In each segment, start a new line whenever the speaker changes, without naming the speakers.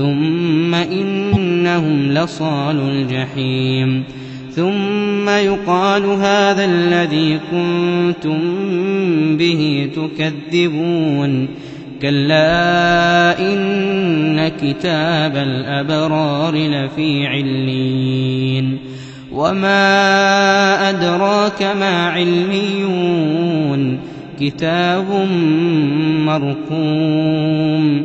ثم إنهم لصال الجحيم. ثم يقال هذا الذي كنتم به تكذبون. كلا إن كتاب الأبرار لفي علين وما أدراك ما علميون. كتاب مرقوم.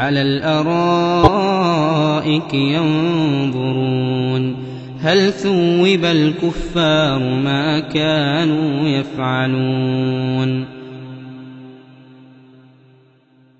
على الأرائك ينظرون هل ثوب الكفار ما كانوا يفعلون